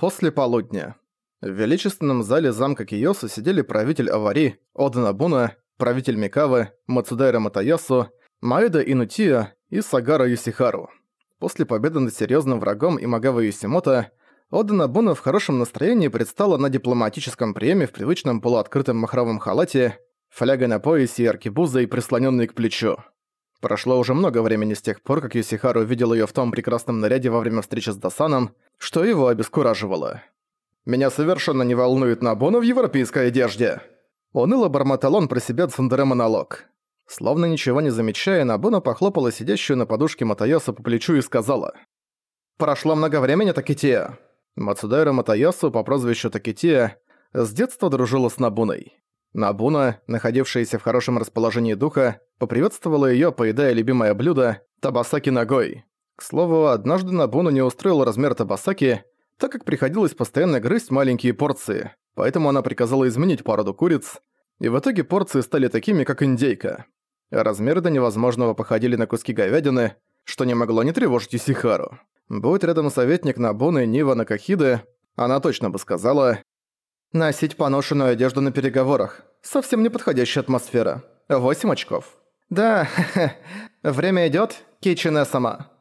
После полудня. В величественном зале замка Киосу сидели правитель Авари, Ода Набуна, правитель Микавы, Мацудайра Матаясу, Маэда Инутия и Сагара Юсихару. После победы над серьезным врагом Имагава Юсимото, Ода Набуна в хорошем настроении предстала на дипломатическом приеме в привычном полуоткрытом махровом халате, флягой на поясе и аркебузой, прислоненной к плечу. Прошло уже много времени с тех пор, как Юсихару увидел её в том прекрасном наряде во время встречи с Дасаном, что его обескураживало. «Меня совершенно не волнует Набуна в европейской одежде!» Уныло бормотал он про себя Цундере монолог. Словно ничего не замечая, Набуна похлопала сидящую на подушке Матаясу по плечу и сказала. «Прошло много времени, Такития!» Мацудайра Матаясу по прозвищу Такития с детства дружила с Набуной. Набуна, находившаяся в хорошем расположении духа, поприветствовала её, поедая любимое блюдо – табасаки ногой. К слову, однажды Набуна не устроил размер табасаки, так как приходилось постоянно грызть маленькие порции, поэтому она приказала изменить породу куриц, и в итоге порции стали такими, как индейка. Размеры до невозможного походили на куски говядины, что не могло не тревожить Исихару. Будь рядом советник Набуны Нива Накахиды, она точно бы сказала Носить поношенную одежду на переговорах. Совсем неподходящая атмосфера. Восемь очков. Да, время идёт, Кичине сама.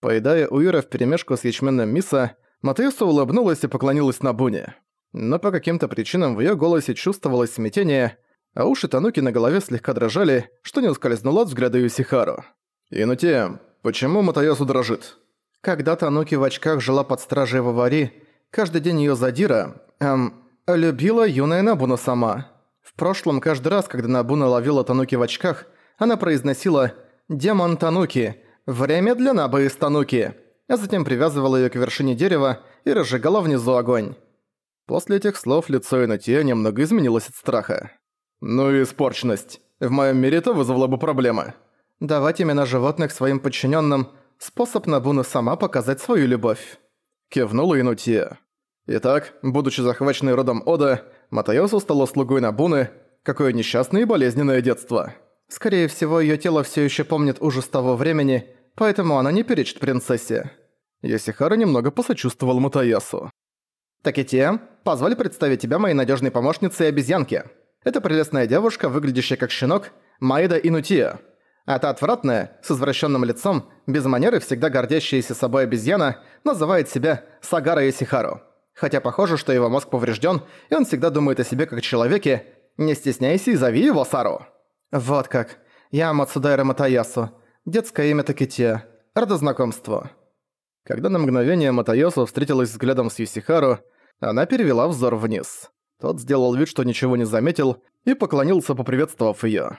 Поедая уира вперемешку с ячменным мисо, Матеюса улыбнулась и поклонилась на Буне. Но по каким-то причинам в её голосе чувствовалось смятение, а уши Тануки на голове слегка дрожали, что не ускользнуло от взгляда Юсихару. «Инути, почему Матаясу дрожит?» Когда Тануки в очках жила под стражей в аварии, каждый день её задира, эм, Любила юная Набуна сама. В прошлом каждый раз, когда Набуна ловила Тануки в очках, она произносила «Демон Тануки! Время для Набы из Тануки!» а затем привязывала её к вершине дерева и разжигала внизу огонь. После этих слов лицо Инутия немного изменилось от страха. «Ну и испорченность. В моем мире это вызвало бы проблемы. Давать имена животных своим подчиненным – способ Набуны сама показать свою любовь». Кивнула Инутия. Итак, будучи захваченной родом Ода, Матайосу стала слугой Набуны. Какое несчастное и болезненное детство. Скорее всего, её тело всё ещё помнит ужас того времени, поэтому она не перечит принцессе. Йосихара немного посочувствовал Матаясу. «Такити, позволь представить тебя моей надёжной помощнице и обезьянке. Это прелестная девушка, выглядящая как щенок, Маида Инутия. А та отвратная, с извращенным лицом, без манеры всегда гордящаяся собой обезьяна, называет себя Сагара Йосихару. Хотя похоже, что его мозг поврежден, и он всегда думает о себе как человеке. Не стесняйся и зови его Сару. Вот как. Я Мацудайра Матаясу. Детское имя Такити. Рада знакомству. Когда на мгновение Матаясу встретилась взглядом с Юсихару, она перевела взор вниз. Тот сделал вид, что ничего не заметил, и поклонился, поприветствовав её.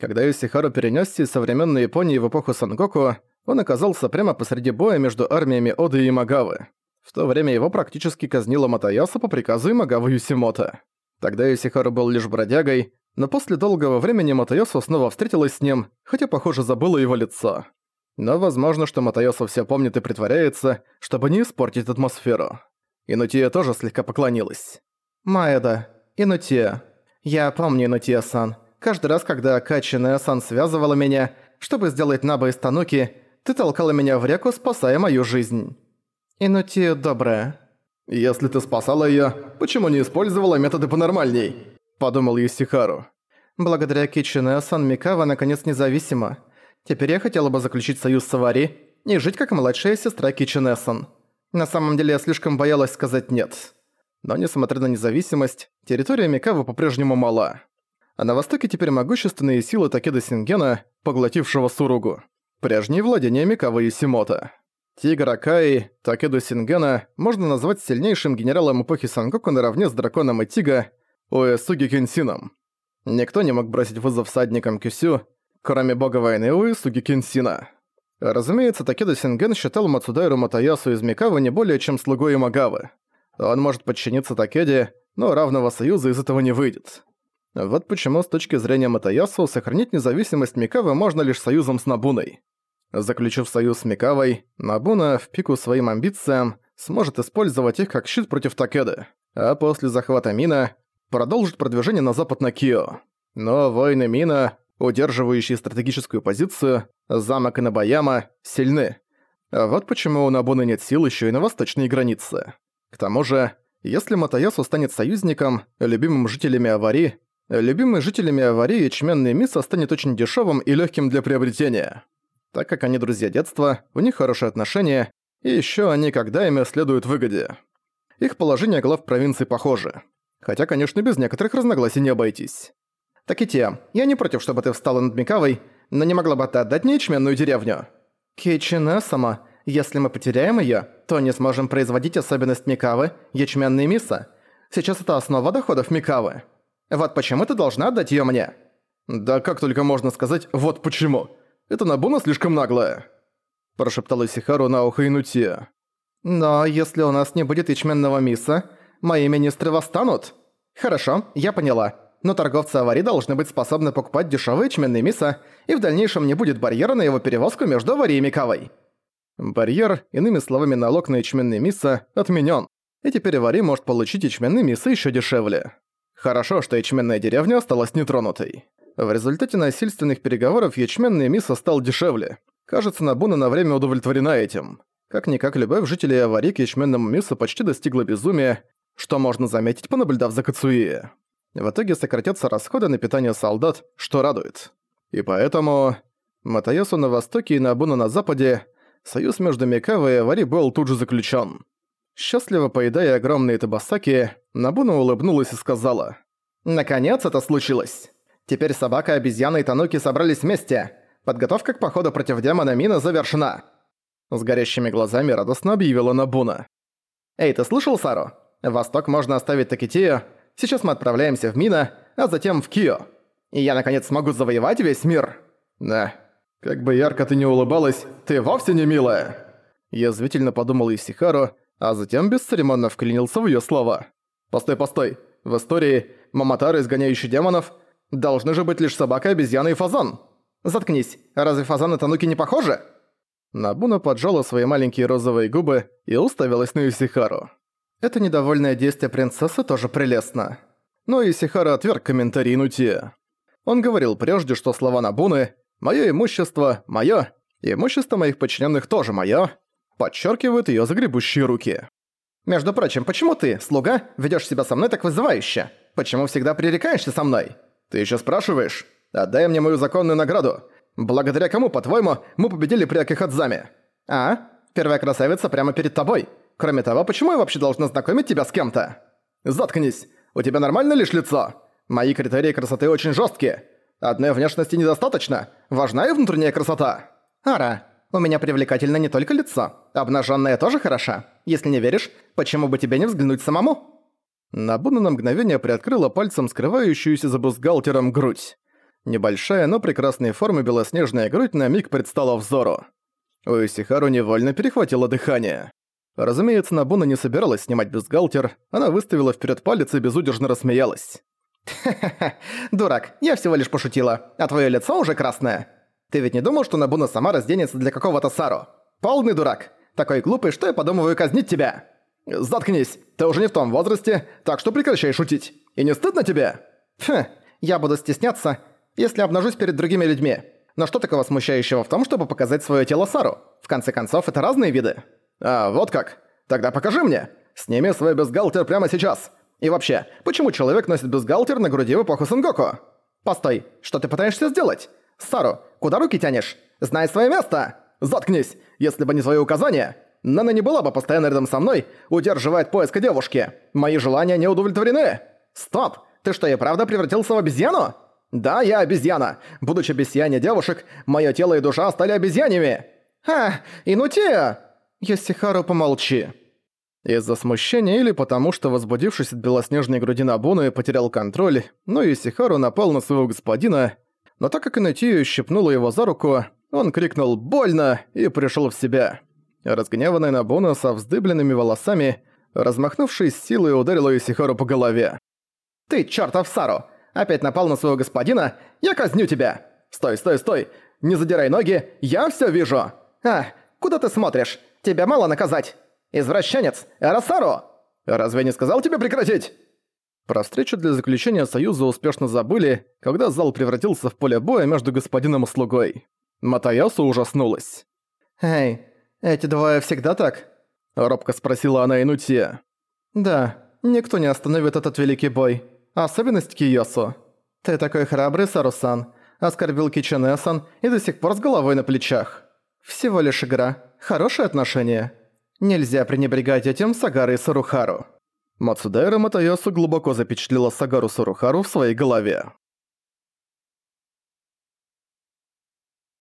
Когда Юсихару перенёсся из современной Японии в эпоху Сангоку, он оказался прямо посреди боя между армиями Оды и Магавы. В то время его практически казнила Матаяса по приказу Имагавы Юсимото. Тогда Юсихару был лишь бродягой, но после долгого времени Матаясу снова встретилась с ним, хотя, похоже, забыла его лицо. Но возможно, что Матаясу все помнит и притворяется, чтобы не испортить атмосферу. Инутия тоже слегка поклонилась. «Маэда, Инутия. Я помню Инутия-сан. Каждый раз, когда Качине-сан связывала меня, чтобы сделать Наба из Тануки, ты толкала меня в реку, спасая мою жизнь». Инути добрая. Если ты спасала её, почему не использовала методы понормальней? Подумал Юсихару. Благодаря Кичине Сан Микава наконец независима. Теперь я хотела бы заключить союз с Авари и жить как младшая сестра Кичине Сан. На самом деле я слишком боялась сказать «нет». Но несмотря на независимость, территория Микавы по-прежнему мала. А на востоке теперь могущественные силы Такеда Сингена, поглотившего Суругу. Прежние владения Микавы и Симота. Тигр Акаи, Такеду Сингена можно назвать сильнейшим генералом эпохи Сангоку наравне с драконом Итига Уэсуги Кенсином. Никто не мог бросить вызов всадникам Кюсю, кроме бога войны Уэсуги Кенсина. Разумеется, Такеду Синген считал Мацудайру Матаясу из Микавы не более чем слугой Имагавы. Он может подчиниться Такеде, но равного союза из этого не выйдет. Вот почему с точки зрения Матаясу сохранить независимость Микавы можно лишь союзом с Набуной. Заключив союз с Микавой, Набуна в пику своим амбициям сможет использовать их как щит против Такеды, а после захвата Мина продолжит продвижение на запад на Кио. Но воины Мина, удерживающие стратегическую позицию, замок Инабаяма, сильны. А вот почему у Набуны нет сил еще и на восточной границе. К К тому же, если Матаясу станет союзником, любимым жителями Авари, любимый жителями Авари ячменный мисо станет очень дешевым и легким для приобретения. Так как они друзья детства, у них хорошие отношения, и еще они когда ими следуют выгоде. Их положение глав провинции похоже. Хотя, конечно, без некоторых разногласий не обойтись. Так и те, я не против, чтобы ты встала над Микавой, но не могла бы ты отдать мне ячменную деревню. Кичина сама, если мы потеряем её, то не сможем производить особенность Микавы, ячменные миса. Сейчас это основа доходов Микавы. Вот почему ты должна отдать её мне. Да как только можно сказать «вот почему». Это Набуна слишком наглая. Прошептала Сихару на ухо Инутия. Но если у нас не будет ячменного миса, мои министры восстанут. Хорошо, я поняла. Но торговцы авари должны быть способны покупать дешевые ячменные миса, и в дальнейшем не будет барьера на его перевозку между аварией и Микавой. Барьер, иными словами налог на ячменный миса, отменен, и теперь авари может получить ячменный миса еще дешевле. Хорошо, что ячменная деревня осталась нетронутой. В результате насильственных переговоров ячменный миса стал дешевле. Кажется, Набуна на время удовлетворена этим. Как-никак любовь жителей авари к ячменному мису почти достигла безумия, что можно заметить, понаблюдав за Кацуи. В итоге сократятся расходы на питание солдат, что радует. И поэтому... Матаясу на востоке и Набуна на западе союз между Микавой и Авари был тут же заключен. Счастливо поедая огромные табасаки, Набуна улыбнулась и сказала. «Наконец это случилось! Теперь собака, обезьяна и Тануки собрались вместе. Подготовка к походу против демона Мина завершена!» С горящими глазами радостно объявила Набуна. «Эй, ты слышал, Сару? Восток можно оставить Такитию, Сейчас мы отправляемся в Мина, а затем в Кио. И я наконец смогу завоевать весь мир. Да. Как бы ярко ты не улыбалась, ты вовсе не милая. Язвительно подумал Исихару, а затем бесцеремонно вклинился в её слова. Постой, постой. В истории Маматары, изгоняющий демонов, должны же быть лишь собака, обезьяна и фазан. Заткнись, разве фазан и тануки не похожи? Набуна поджала свои маленькие розовые губы и уставилась на Исихару. Это недовольное действие принцессы тоже прелестно. Но Исихара отверг комментарий Нутия. Он говорил прежде, что слова Набуны «моё имущество, моё, имущество моих подчиненных тоже моё», подчеркивают её загребущие руки. «Между прочим, почему ты, слуга, ведёшь себя со мной так вызывающе? Почему всегда пререкаешься со мной? Ты ещё спрашиваешь? Отдай мне мою законную награду. Благодаря кому, по-твоему, мы победили при Акихадзаме? А? Первая красавица прямо перед тобой. Кроме того, почему я вообще должна знакомить тебя с кем-то? Заткнись. У тебя нормально лишь лицо? Мои критерии красоты очень жесткие. Одной внешности недостаточно. Важна и внутренняя красота. Ара, у меня привлекательно не только лицо. Обнаженная тоже хороша. Если не веришь, почему бы тебе не взглянуть самому? Набуна на мгновение приоткрыла пальцем скрывающуюся за бюстгальтером грудь. Небольшая, но прекрасной формы белоснежная грудь на миг предстала взору. У Исихару невольно перехватило дыхание. Разумеется, Набуна не собиралась снимать бюстгальтер, она выставила вперед палец и безудержно рассмеялась. «Ха-ха-ха, дурак, я всего лишь пошутила, а твое лицо уже красное. Ты ведь не думал, что Набуна сама разденется для какого-то Сару? Полный дурак, такой глупый, что я подумываю казнить тебя. Заткнись, ты уже не в том возрасте, так что прекращай шутить. И не стыдно тебе? Хм, я буду стесняться, если обнажусь перед другими людьми. Но что такого смущающего в том, чтобы показать свое тело Сару? В конце концов, это разные виды. «А, вот как? Тогда покажи мне! Сними свой бюстгальтер прямо сейчас! И вообще, почему человек носит бюстгальтер на груди в эпоху Сенгоку? Постой, что ты пытаешься сделать? Сару, куда руки тянешь? Знай свое место! Заткнись! Если бы не твои указания, Нана не была бы постоянно рядом со мной, удерживая от поиска девушки. Мои желания не удовлетворены. Стоп! Ты что, и правда превратился в обезьяну? Да, я обезьяна. Будучи обезьяне девушек, мое тело и душа стали обезьянями. Ха, Инутия! «Ясихару, помолчи». Из-за смущения или потому, что возбудившись от белоснежной груди Набуны потерял контроль, но Исихару напал на своего господина, но так как Инатию щипнула его за руку, он крикнул «Больно!» и пришел в себя. Разгневанная Набуна со вздыбленными волосами, размахнувшись силой, ударила Исихару по голове. «Ты, чертов Сару! Опять напал на своего господина? Я казню тебя! Стой, стой, стой! Не задирай ноги, я все вижу! А, куда ты смотришь? Тебя мало наказать! Извращенец! Эросару! Разве не сказал тебе прекратить?» Про встречу для заключения союза успешно забыли, когда зал превратился в поле боя между господином и слугой. Матаясу ужаснулась. «Эй, эти двое всегда так?» – робко спросила она Инутия. Да, никто не остановит этот великий бой. Особенность Киосу. Ты такой храбрый, Сарусан. Оскорбил Киченесан и до сих пор с головой на плечах. Всего лишь игра. Хорошие отношения. Нельзя пренебрегать этим Сагарой и Сарухару. Мацудайра Матаясу глубоко запечатлела Сагару Сарухару в своей голове.